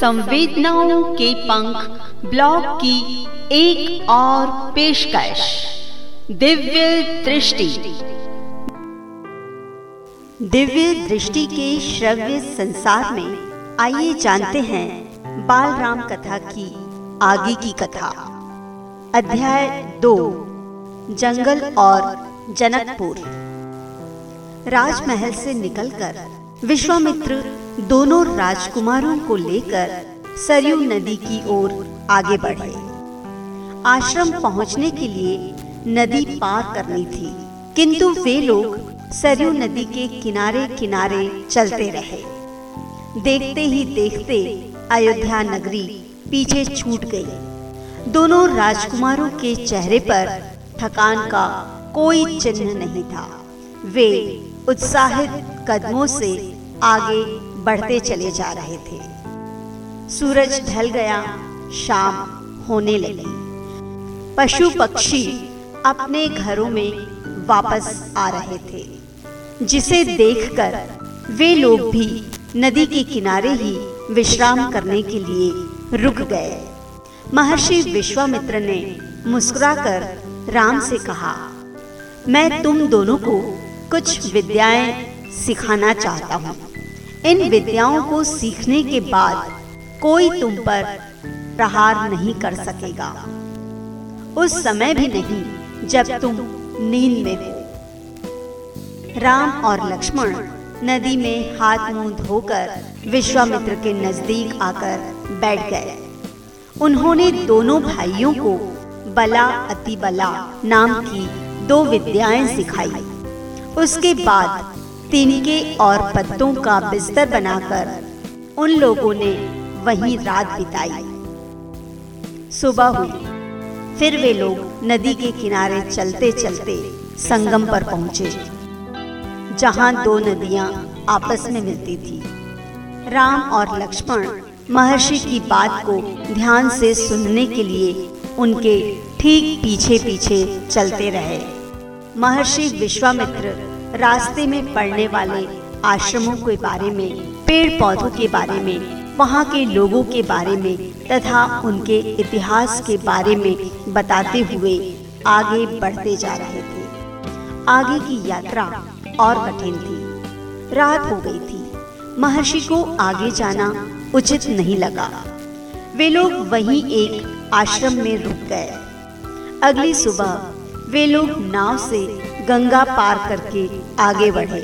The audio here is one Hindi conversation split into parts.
संवेदनाओं के पंख ब्लॉग की एक और पेशकश, दिव्य दृष्टि। दिव्य दृष्टि के श्रव्य संसार में आइए जानते हैं बाल राम कथा की आगे की कथा। अध्याय दो, जंगल और जनकपुर। राजमहल से निकलकर विश्वामित्र दोनों राजकुमारों को लेकर सरयू नदी की ओर आगे बढ़े। आश्रम पहुँचने के लिए नदी पार करनी थी, किंतु वे लोग सरयू नदी के किनारे किनारे चलते रहे। देखते ही देखते अयोध्या नगरी पीछे छूट गई। दोनों राजकुमारों के चेहरे पर थकान का कोई चिन्ह नहीं था। वे उत्साहित कदमों से आगे बढ़ते चले जा रहे थे। सूरज ढल गया, शाम होने लगी। पशु पक्षी अपने घरों में वापस आ रहे थे, जिसे देखकर वे लोग भी नदी के किनारे ही विश्राम करने के लिए रुक गए। महर्षि विश्वामित्र ने मुस्कुराकर राम से कहा, मैं तुम दोनों को कुछ विद्याएँ सिखाना चाहता हूँ। इन विद्याओं को सीखने के बाद कोई तुम पर प्रहार नहीं कर सकेगा। उस समय भी नहीं, जब तुम नींद में हो। राम और लक्ष्मण नदी में हाथ मुँह धोकर विश्वामित्र के नज़दीक आकर बैठ गए। उन्होंने दोनों भाइयों को बला अति बला नाम की दो विद्याएँ सिखाई। उसके बाद तिनके और पत्तों का बिस्तर बनाकर उन लोगों ने वहीं रात बिताई। सुबह हुई। फिर वे लोग नदी के किनारे चलते चलते संगम पर पहुँचे, जहाँ दो नदियाँ आपस में मिलती थी। राम और लक्ष्मण महर्षि की बात को ध्यान से सुनने के लिए उनके ठीक पीछे पीछे चलते रहे। महर्षि विश्वामित्र रास्ते में पड़ने वाले आश्रमों के बारे में पेड़ पौधों के बारे में, वहाँ के लोगों के बारे में तथा उनके इतिहास के बारे में बताते हुए आगे बढ़ते जा रहे थे। आगे की यात्रा और कठिन थी। रात हो गई थी। महर्षि को आगे जाना उचित नहीं लगा। वे लोग वहीं एक आश्रम में रुक गए। अगली सुबह वे लोग नाव से गंगा पार करके आगे बढ़े।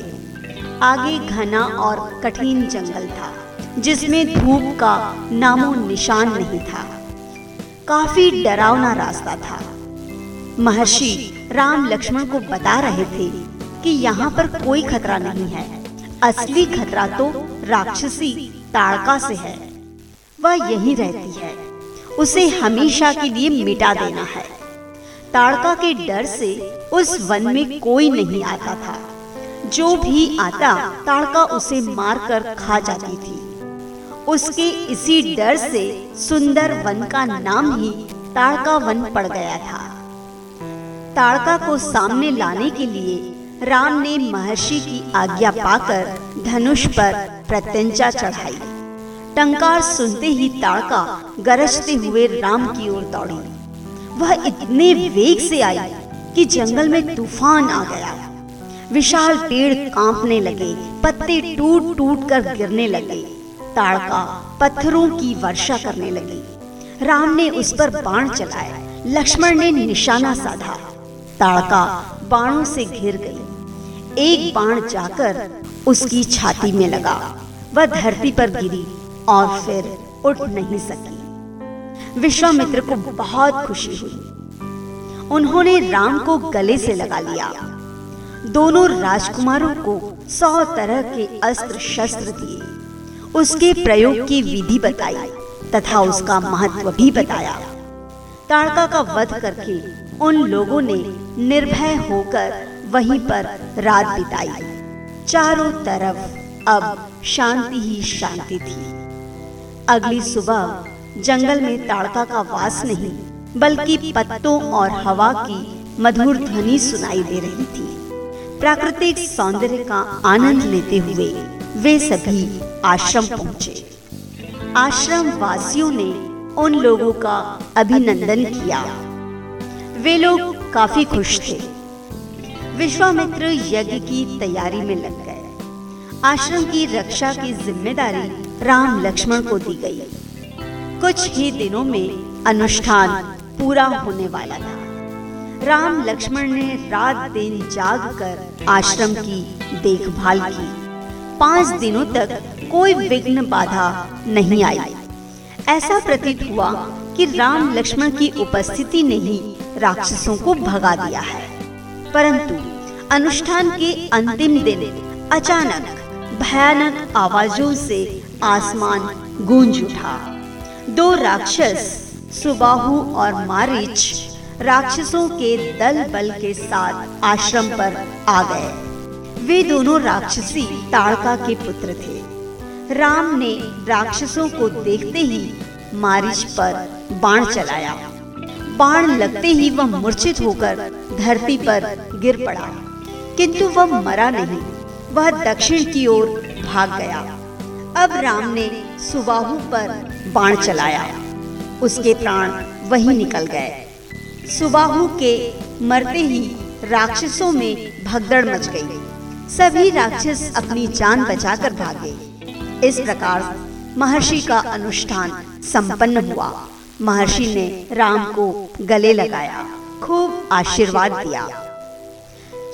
आगे घना और कठिन जंगल था, जिसमें धूप का नामो निशान नहीं था। काफ़ी डरावना रास्ता था। महर्षि राम लक्ष्मण को बता रहे थे कि यहाँ पर कोई खतरा नहीं है। असली खतरा तो राक्षसी ताड़का से है। वह यहीं रहती है। उसे हमेशा के लिए मिटा देना है। ताड़का के डर से उस वन में कोई नहीं आता था। जो भी आता, ताड़का उसे मारकर खा जाती थी। उसके इसी डर से सुंदर वन का नाम ही ताड़का वन पड़ गया था। ताड़का को सामने लाने के लिए राम ने महर्षि की आज्ञा पाकर धनुष पर प्रत्यंचा चढ़ाई। टंकार सुनते ही ताड़का गरजते हुए राम की ओर दौड़ी। वह इतने वेग से आई कि जंगल में तूफ़ान आ गया। विशाल पेड़ कांपने लगे, पत्ते टूट टूट कर गिरने लगे, ताड़का पत्थरों की वर्षा करने लगी। राम ने उस पर बाण चलाया लक्ष्मण ने निशाना साधा। ताड़का बाणों से घिर गई। एक बाण जाकर उसकी छाती में लगा, वह धरती पर गिरी और फिर उठ नहीं सकी। विश्वामित्र को बहुत खुशी हुई। उन्होंने राम को गले से लगा लिया। दोनों राजकुमारों को सौ तरह के अस्त्र शस्त्र दिए। उसके प्रयोग की विधि बताई तथा उसका महत्व भी बताया। ताड़का का वध करके उन लोगों ने निर्भय होकर वहीं पर रात बिताई। चारों तरफ़ अब शांति ही शांति थी। अगली सुबह जंगल में ताड़का का वास नहीं, बल्कि पत्तों और हवा की मधुर ध्वनि सुनाई दे रही थी। प्राकृतिक सौंदर्य का आनंद लेते हुए वे सभी आश्रम पहुँचे। आश्रम वासियों ने उन लोगों का अभिनंदन किया। वे लोग काफ़ी खुश थे। विश्वामित्र यज्ञ की तैयारी में लग गए। आश्रम की रक्षा की ज़िम्मेदारी राम लक्ष्मण को दी गई। कुछ ही दिनों में अनुष्ठान पूरा होने वाला था। राम लक्ष्मण ने रात दिन जाग कर आश्रम की देखभाल की। पाँच दिनों तक कोई विघ्न बाधा नहीं आई। ऐसा प्रतीत हुआ कि राम लक्ष्मण की उपस्थिति ने ही राक्षसों को भगा दिया है। परंतु अनुष्ठान के अंतिम दिन अचानक भयानक आवाजों से आसमान गूंज उठा। दो राक्षस, सुबाहु और मारिच, राक्षसों के दल बल के साथ आश्रम पर आ गए। वे दोनों राक्षसी ताड़का के पुत्र थे। राम ने राक्षसों को देखते ही मारिच पर बाण चलाया। बाण लगते ही वह मूर्छित होकर धरती पर गिर पड़ा। किंतु वह मरा नहीं, वह दक्षिण की ओर भाग गया। अब राम ने सुबाहु पर बाण चलाया। उसके प्राण वहीं निकल गए। सुबाहु के मरते ही राक्षसों में भगदड़ मच गई। सभी राक्षस अपनी जान बचाकर भागे। इस प्रकार महर्षि का अनुष्ठान संपन्न हुआ। महर्षि ने राम को गले लगाया, खूब आशीर्वाद दिया।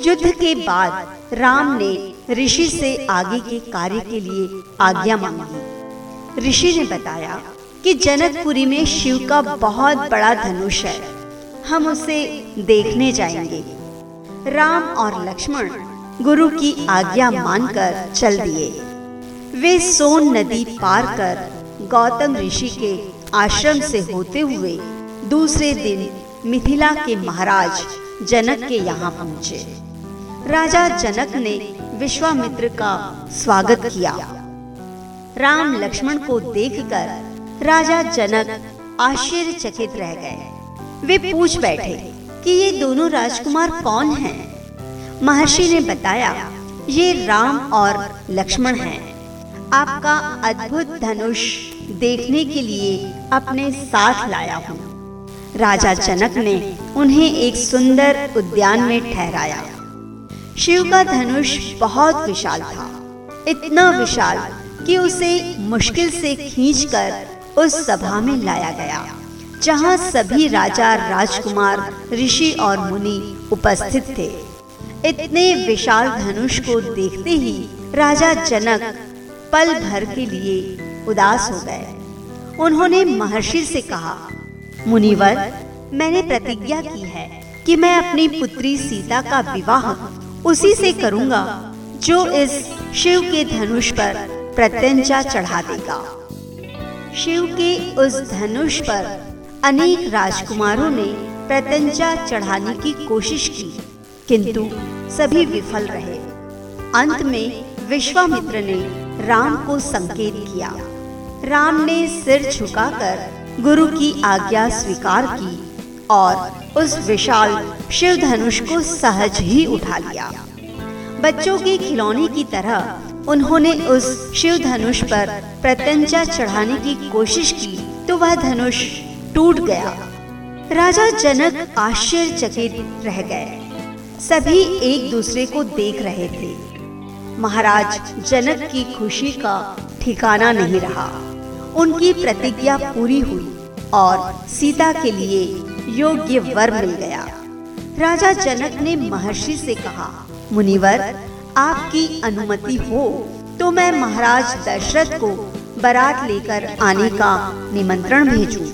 युद्ध के बाद राम ने ऋषि से आगे के कार्य के लिए आज्ञा मांगी। ऋषि ने बताया कि जनकपुरी में शिव का बहुत बड़ा धनुष है। हम उसे देखने जाएँगे। राम और लक्ष्मण गुरु की आज्ञा मानकर चल दिए। वे सोन नदी पार कर गौतम ऋषि के आश्रम से होते हुए दूसरे दिन मिथिला के महाराज जनक के यहाँ पहुँचे। राजा जनक ने विश्वामित्र का स्वागत किया राम लक्ष्मण को देखकर राजा जनक आश्चर्यचकित रह गए वे पूछ बैठे कि ये दोनों राजकुमार कौन हैं? महर्षि ने बताया, ये राम और लक्ष्मण हैं। आपका अद्भुत धनुष देखने के लिए अपने साथ लाया हूँ राजा जनक ने उन्हें एक सुंदर उद्यान में ठहराया शिव का धनुष बहुत विशाल था। इतना विशाल कि उसे मुश्किल से खींचकर उस सभा में लाया गया, जहाँ सभी राजा, राजकुमार, ऋषि और मुनि उपस्थित थे। इतने विशाल धनुष को देखते ही राजा जनक पल भर के लिए उदास हो गए। उन्होंने महर्षि से कहा, मुनिवर, मैंने प्रतिज्ञा की है कि मैं अपनी पुत्री सीता का विवाह उसी से करूँगा, जो इस शिव के धनुष पर प्रत्यंचा चढ़ा देगा। शिव के उस धनुष पर अनेक राजकुमारों ने प्रत्यंचा चढ़ाने की कोशिश की, किंतु सभी विफल रहे। अंत में विश्वामित्र ने राम को संकेत किया। राम ने सिर झुकाकर गुरु की आज्ञा स्वीकार की और उस विशाल शिव धनुष को सहज ही उठा लिया। बच्चों के खिलौने की तरह उन्होंने उस शिव धनुष पर प्रत्यंचा चढ़ाने की कोशिश की तो वह धनुष टूट गया। राजा जनक आश्चर्यचकित रह गए। सभी एक दूसरे को देख रहे थे। महाराज जनक की खुशी का ठिकाना नहीं रहा। उनकी प्रतिज्ञा पूरी हुई और सीता के लिए योग्य वर मिल गया। राजा जनक ने महर्षि से कहा, मुनिवर, आपकी अनुमति हो तो मैं महाराज दशरथ को बारात लेकर आने का निमंत्रण भेजूं।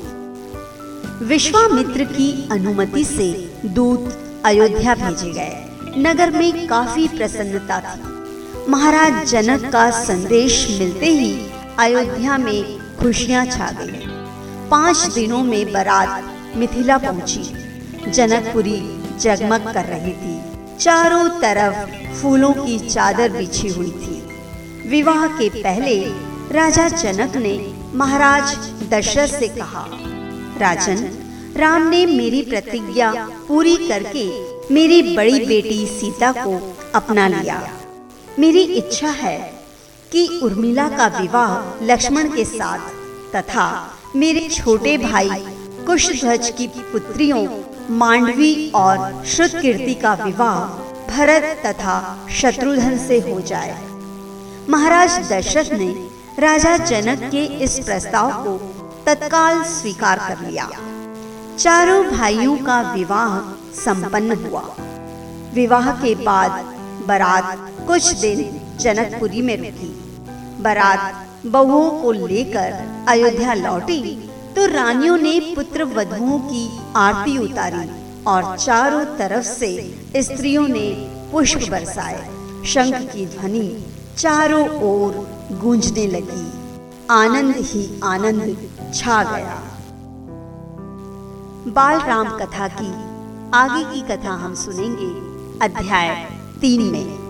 विश्वामित्र की अनुमति से दूत अयोध्या भेजे गए। नगर में काफ़ी प्रसन्नता थी। महाराज जनक का संदेश मिलते ही अयोध्या में खुशियाँ छा गई। पाँच दिनों में बारात मिथिला पहुँची। जनकपुरी जगमग कर रही थी। चारों तरफ़ फूलों की चादर बिछी हुई थी। विवाह के पहले राजा जनक ने महाराज दशरथ से कहा, राजन, राम ने मेरी प्रतिज्ञा पूरी करके मेरी बड़ी बेटी सीता को अपना लिया। मेरी इच्छा है कि उर्मिला का विवाह लक्ष्मण के साथ तथा मेरे छोटे भाई कुशध्वज की पुत्रियों मांडवी और श्रुतकीर्ति का विवाह भरत तथा शत्रुघ्न से हो जाए। महाराज दशरथ ने राजा जनक के इस प्रस्ताव को तत्काल स्वीकार कर लिया। चारों भाइयों का विवाह संपन्न हुआ। विवाह के बाद बारात कुछ दिन जनकपुरी में रुकी। बारात बहुओं को लेकर अयोध्या लौटी तो रानियों ने पुत्र वधुओं की आरती उतारी और चारों तरफ़ से स्त्रियों ने पुष्प बरसाए, शंख की ध्वनि चारों ओर गूंजने लगी। आनंद ही आनंद छा गया। बाल राम कथा की आगे की कथा हम सुनेंगे अध्याय तीन में।